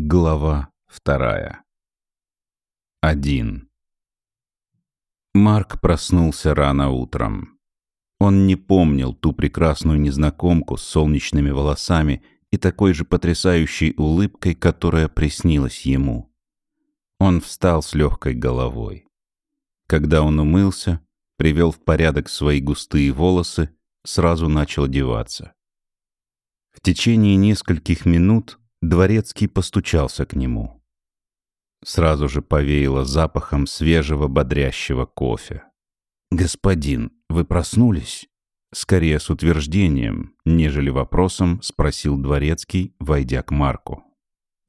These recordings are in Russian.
Глава вторая. Один. Марк проснулся рано утром. Он не помнил ту прекрасную незнакомку с солнечными волосами и такой же потрясающей улыбкой, которая приснилась ему. Он встал с легкой головой. Когда он умылся, привел в порядок свои густые волосы, сразу начал одеваться. В течение нескольких минут Дворецкий постучался к нему. Сразу же повеяло запахом свежего бодрящего кофе. «Господин, вы проснулись?» Скорее с утверждением, нежели вопросом, спросил Дворецкий, войдя к Марку.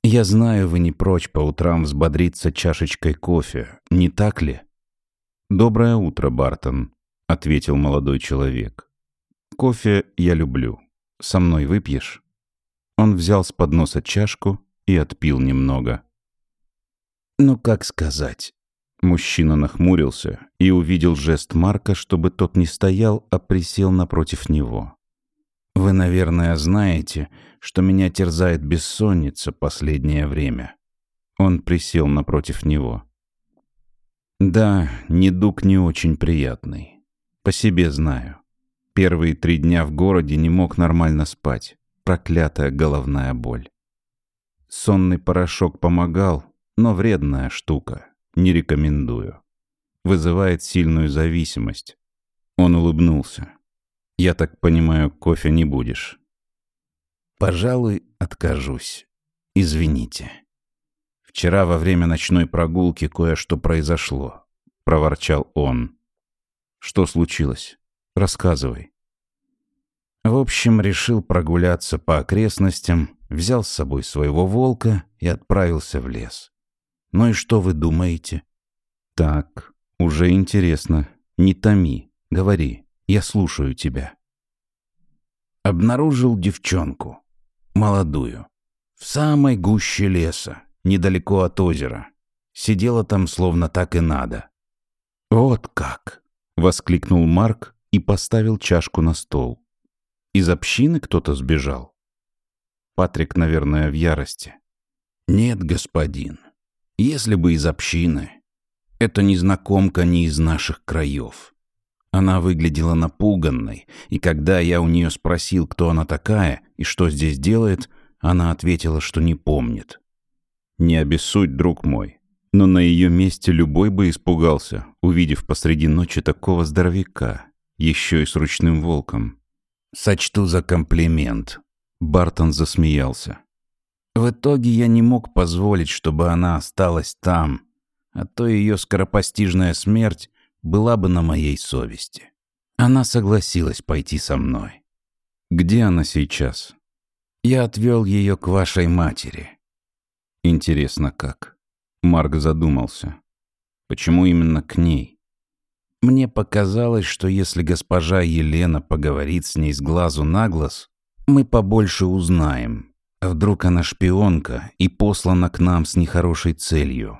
«Я знаю, вы не прочь по утрам взбодриться чашечкой кофе, не так ли?» «Доброе утро, Бартон», — ответил молодой человек. «Кофе я люблю. Со мной выпьешь?» Он взял с подноса чашку и отпил немного. «Ну, как сказать?» Мужчина нахмурился и увидел жест Марка, чтобы тот не стоял, а присел напротив него. «Вы, наверное, знаете, что меня терзает бессонница последнее время». Он присел напротив него. «Да, недуг не очень приятный. По себе знаю. Первые три дня в городе не мог нормально спать проклятая головная боль. Сонный порошок помогал, но вредная штука. Не рекомендую. Вызывает сильную зависимость. Он улыбнулся. «Я так понимаю, кофе не будешь?» «Пожалуй, откажусь. Извините. Вчера во время ночной прогулки кое-что произошло», — проворчал он. «Что случилось? Рассказывай». В общем, решил прогуляться по окрестностям, взял с собой своего волка и отправился в лес. Ну и что вы думаете? Так, уже интересно. Не томи, говори, я слушаю тебя. Обнаружил девчонку, молодую, в самой гуще леса, недалеко от озера. Сидела там словно так и надо. «Вот как!» — воскликнул Марк и поставил чашку на стол. Из общины кто-то сбежал? Патрик, наверное, в ярости. Нет, господин. Если бы из общины. Это незнакомка не из наших краев. Она выглядела напуганной, и когда я у нее спросил, кто она такая и что здесь делает, она ответила, что не помнит. «Не обессудь, друг мой, но на ее месте любой бы испугался, увидев посреди ночи такого здоровяка, еще и с ручным волком. Сочту за комплимент. Бартон засмеялся. В итоге я не мог позволить, чтобы она осталась там, а то ее скоропостижная смерть была бы на моей совести. Она согласилась пойти со мной. Где она сейчас? Я отвел ее к вашей матери. Интересно, как? Марк задумался. Почему именно к ней? Мне показалось, что если госпожа Елена поговорит с ней с глазу на глаз, мы побольше узнаем. вдруг она шпионка и послана к нам с нехорошей целью?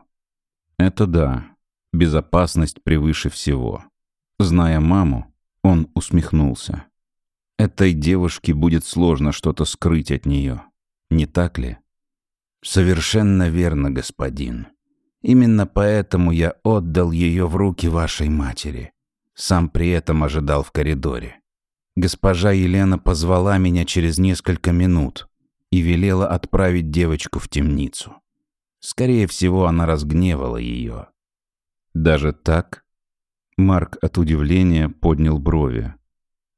Это да. Безопасность превыше всего. Зная маму, он усмехнулся. Этой девушке будет сложно что-то скрыть от нее. Не так ли? Совершенно верно, господин. Именно поэтому я отдал ее в руки вашей матери. Сам при этом ожидал в коридоре. Госпожа Елена позвала меня через несколько минут и велела отправить девочку в темницу. Скорее всего, она разгневала ее. Даже так? Марк от удивления поднял брови.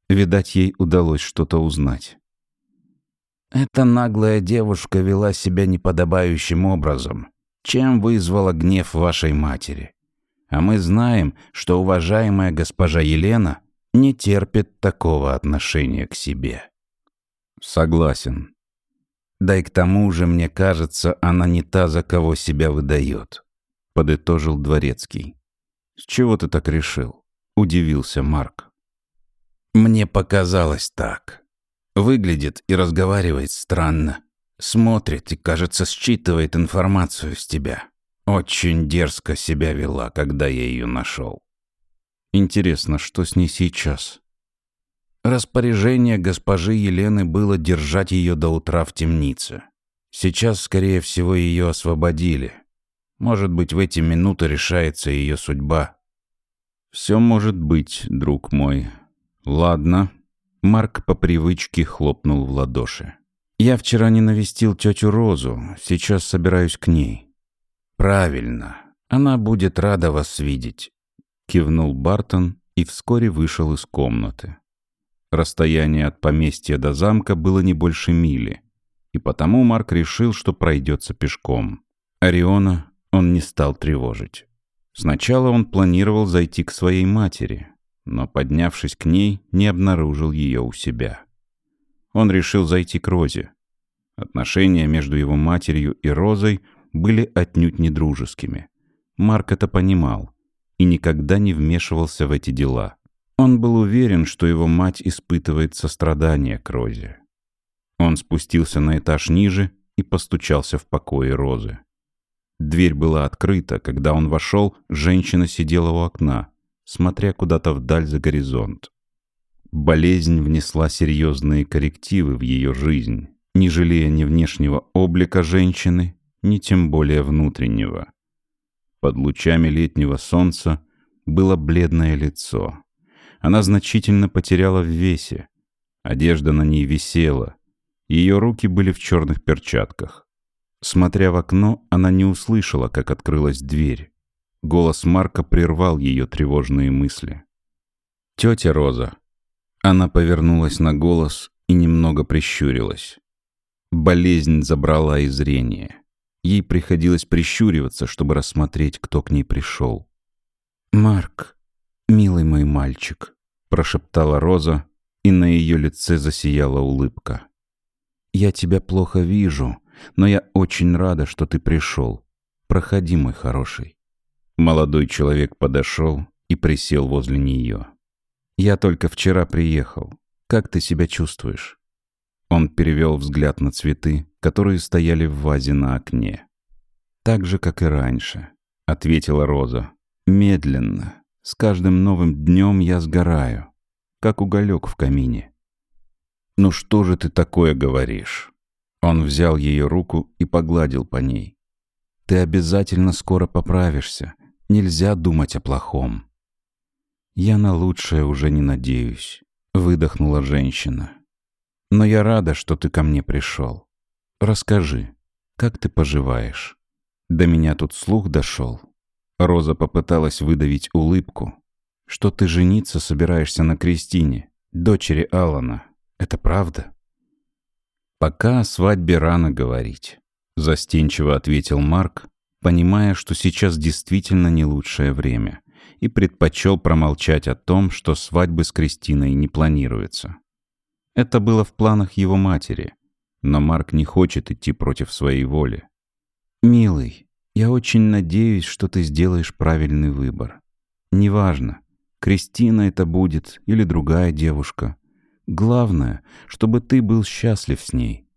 Видать, ей удалось что-то узнать. Эта наглая девушка вела себя неподобающим образом чем вызвала гнев вашей матери. А мы знаем, что уважаемая госпожа Елена не терпит такого отношения к себе. Согласен. Да и к тому же, мне кажется, она не та, за кого себя выдает, подытожил Дворецкий. С чего ты так решил? Удивился Марк. Мне показалось так. Выглядит и разговаривает странно. Смотрит и, кажется, считывает информацию с тебя. Очень дерзко себя вела, когда я ее нашел. Интересно, что с ней сейчас? Распоряжение госпожи Елены было держать ее до утра в темнице. Сейчас, скорее всего, ее освободили. Может быть, в эти минуты решается ее судьба. Все может быть, друг мой. Ладно. Марк по привычке хлопнул в ладоши. Я вчера не навестил тетю Розу, сейчас собираюсь к ней. Правильно. Она будет рада вас видеть. Кивнул Бартон и вскоре вышел из комнаты. Расстояние от поместья до замка было не больше мили, и потому Марк решил, что пройдется пешком. Ориона он не стал тревожить. Сначала он планировал зайти к своей матери, но, поднявшись к ней, не обнаружил ее у себя. Он решил зайти к Розе. Отношения между его матерью и Розой были отнюдь не дружескими. Марк это понимал и никогда не вмешивался в эти дела. Он был уверен, что его мать испытывает сострадание к Розе. Он спустился на этаж ниже и постучался в покое Розы. Дверь была открыта. Когда он вошел, женщина сидела у окна, смотря куда-то вдаль за горизонт. Болезнь внесла серьезные коррективы в ее жизнь, не жалея ни внешнего облика женщины, ни тем более внутреннего. Под лучами летнего солнца было бледное лицо. Она значительно потеряла в весе. Одежда на ней висела. Ее руки были в черных перчатках. Смотря в окно, она не услышала, как открылась дверь. Голос Марка прервал ее тревожные мысли. «Тетя Роза». Она повернулась на голос и немного прищурилась. Болезнь забрала и зрение. Ей приходилось прищуриваться, чтобы рассмотреть, кто к ней пришел. «Марк, милый мой мальчик», — прошептала Роза, и на ее лице засияла улыбка. «Я тебя плохо вижу, но я очень рада, что ты пришел. Проходи, мой хороший». Молодой человек подошел и присел возле нее. «Я только вчера приехал. Как ты себя чувствуешь?» Он перевел взгляд на цветы, которые стояли в вазе на окне. «Так же, как и раньше», — ответила Роза. «Медленно. С каждым новым днем я сгораю, как уголек в камине». «Ну что же ты такое говоришь?» Он взял ее руку и погладил по ней. «Ты обязательно скоро поправишься. Нельзя думать о плохом». «Я на лучшее уже не надеюсь», — выдохнула женщина. «Но я рада, что ты ко мне пришел. Расскажи, как ты поживаешь?» До меня тут слух дошел. Роза попыталась выдавить улыбку. «Что ты жениться собираешься на Кристине, дочери Алана. Это правда?» «Пока о свадьбе рано говорить», — застенчиво ответил Марк, понимая, что сейчас действительно не лучшее время, и предпочел промолчать о том, что свадьбы с Кристиной не планируется. Это было в планах его матери, но Марк не хочет идти против своей воли. «Милый, я очень надеюсь, что ты сделаешь правильный выбор. Неважно, Кристина это будет или другая девушка. Главное, чтобы ты был счастлив с ней.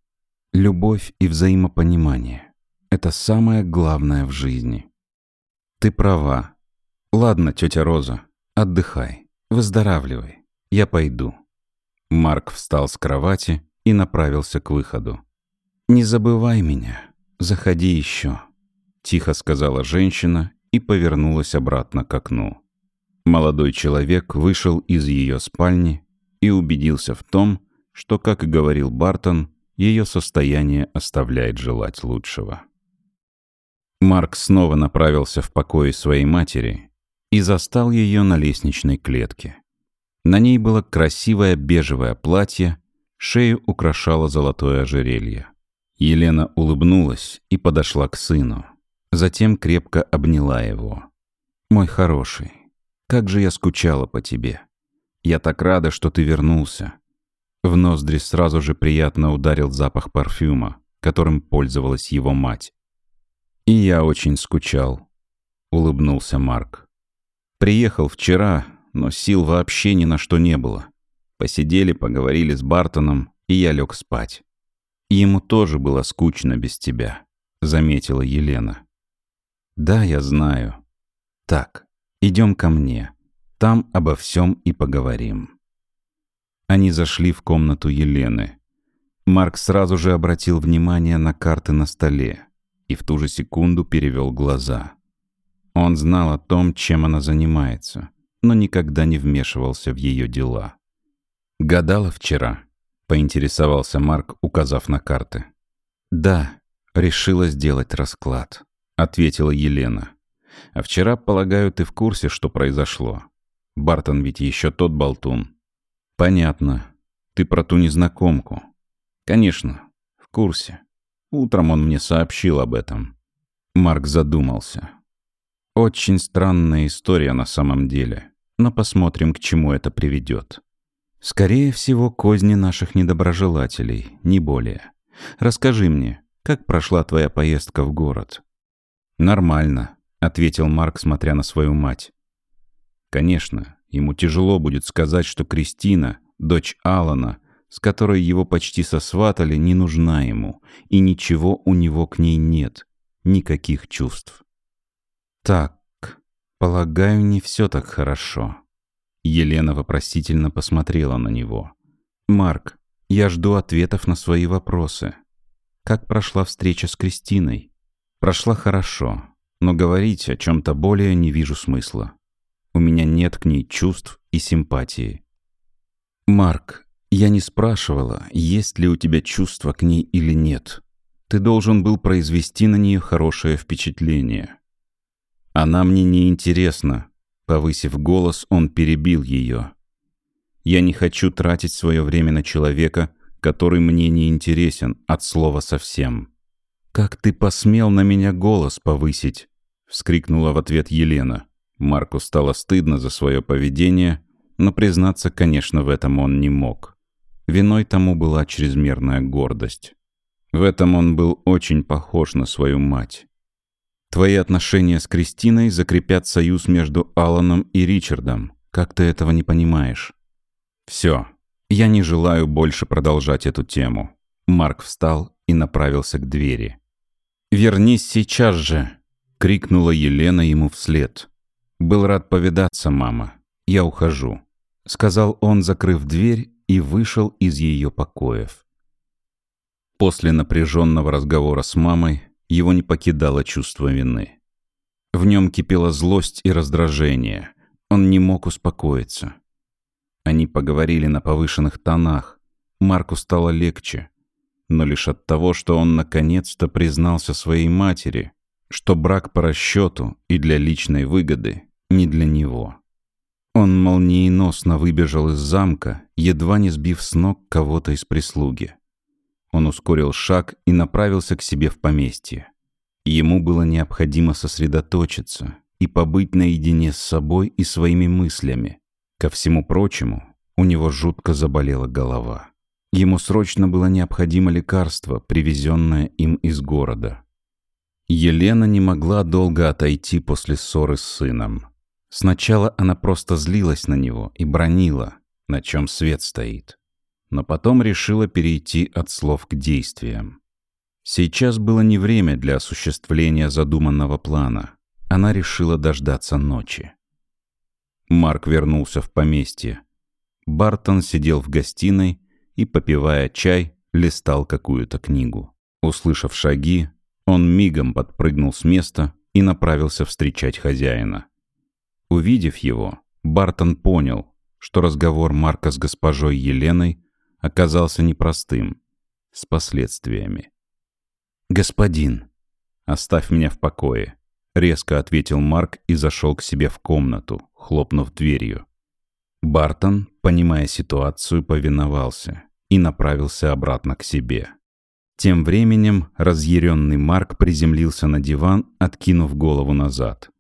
Любовь и взаимопонимание — это самое главное в жизни. Ты права. Ладно, тетя Роза, отдыхай, выздоравливай. Я пойду. Марк встал с кровати и направился к выходу. «Не забывай меня. Заходи еще», — тихо сказала женщина и повернулась обратно к окну. Молодой человек вышел из ее спальни и убедился в том, что, как и говорил Бартон, ее состояние оставляет желать лучшего. Марк снова направился в покое своей матери и застал ее на лестничной клетке. На ней было красивое бежевое платье, шею украшало золотое ожерелье. Елена улыбнулась и подошла к сыну. Затем крепко обняла его. «Мой хороший, как же я скучала по тебе!» Я так рада, что ты вернулся». В ноздри сразу же приятно ударил запах парфюма, которым пользовалась его мать. «И я очень скучал», — улыбнулся Марк. «Приехал вчера, но сил вообще ни на что не было. Посидели, поговорили с Бартоном, и я лег спать. Ему тоже было скучно без тебя», — заметила Елена. «Да, я знаю. Так, идем ко мне. Там обо всем и поговорим. Они зашли в комнату Елены. Марк сразу же обратил внимание на карты на столе и в ту же секунду перевел глаза. Он знал о том, чем она занимается, но никогда не вмешивался в ее дела. «Гадала вчера?» — поинтересовался Марк, указав на карты. «Да, решила сделать расклад», — ответила Елена. «А вчера, полагаю, ты в курсе, что произошло? Бартон ведь еще тот болтун». «Понятно. Ты про ту незнакомку». «Конечно, в курсе. Утром он мне сообщил об этом». Марк задумался. «Очень странная история на самом деле, но посмотрим, к чему это приведет. Скорее всего, козни наших недоброжелателей, не более. Расскажи мне, как прошла твоя поездка в город?» «Нормально», — ответил Марк, смотря на свою мать. «Конечно, ему тяжело будет сказать, что Кристина, дочь Алана, с которой его почти сосватали, не нужна ему, и ничего у него к ней нет, никаких чувств. «Так, полагаю, не все так хорошо». Елена вопросительно посмотрела на него. «Марк, я жду ответов на свои вопросы. Как прошла встреча с Кристиной?» «Прошла хорошо, но говорить о чем-то более не вижу смысла. У меня нет к ней чувств и симпатии». «Марк, я не спрашивала, есть ли у тебя чувства к ней или нет. Ты должен был произвести на нее хорошее впечатление. Она мне не интересна. Повысив голос, он перебил ее. Я не хочу тратить свое время на человека, который мне не интересен от слова совсем. «Как ты посмел на меня голос повысить?» — вскрикнула в ответ Елена. Марку стало стыдно за свое поведение, но признаться, конечно, в этом он не мог. Виной тому была чрезмерная гордость. В этом он был очень похож на свою мать. Твои отношения с Кристиной закрепят союз между Аланом и Ричардом. Как ты этого не понимаешь? Все. Я не желаю больше продолжать эту тему. Марк встал и направился к двери. «Вернись сейчас же!» — крикнула Елена ему вслед. «Был рад повидаться, мама. Я ухожу», — сказал он, закрыв дверь и вышел из ее покоев. После напряженного разговора с мамой его не покидало чувство вины. В нем кипела злость и раздражение. Он не мог успокоиться. Они поговорили на повышенных тонах. Марку стало легче. Но лишь от того, что он наконец-то признался своей матери, что брак по расчету и для личной выгоды не для него. Он молниеносно выбежал из замка, едва не сбив с ног кого-то из прислуги. Он ускорил шаг и направился к себе в поместье. Ему было необходимо сосредоточиться и побыть наедине с собой и своими мыслями. Ко всему прочему, у него жутко заболела голова. Ему срочно было необходимо лекарство, привезенное им из города. Елена не могла долго отойти после ссоры с сыном. Сначала она просто злилась на него и бронила, на чем свет стоит. Но потом решила перейти от слов к действиям. Сейчас было не время для осуществления задуманного плана. Она решила дождаться ночи. Марк вернулся в поместье. Бартон сидел в гостиной и, попивая чай, листал какую-то книгу. Услышав шаги, он мигом подпрыгнул с места и направился встречать хозяина. Увидев его, Бартон понял, что разговор Марка с госпожой Еленой оказался непростым, с последствиями. «Господин, оставь меня в покое», — резко ответил Марк и зашел к себе в комнату, хлопнув дверью. Бартон, понимая ситуацию, повиновался и направился обратно к себе. Тем временем разъяренный Марк приземлился на диван, откинув голову назад.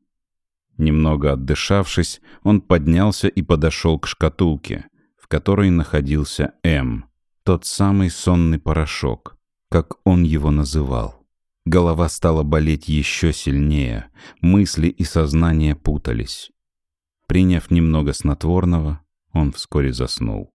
Немного отдышавшись, он поднялся и подошел к шкатулке, в которой находился М, тот самый сонный порошок, как он его называл. Голова стала болеть еще сильнее, мысли и сознание путались. Приняв немного снотворного, он вскоре заснул.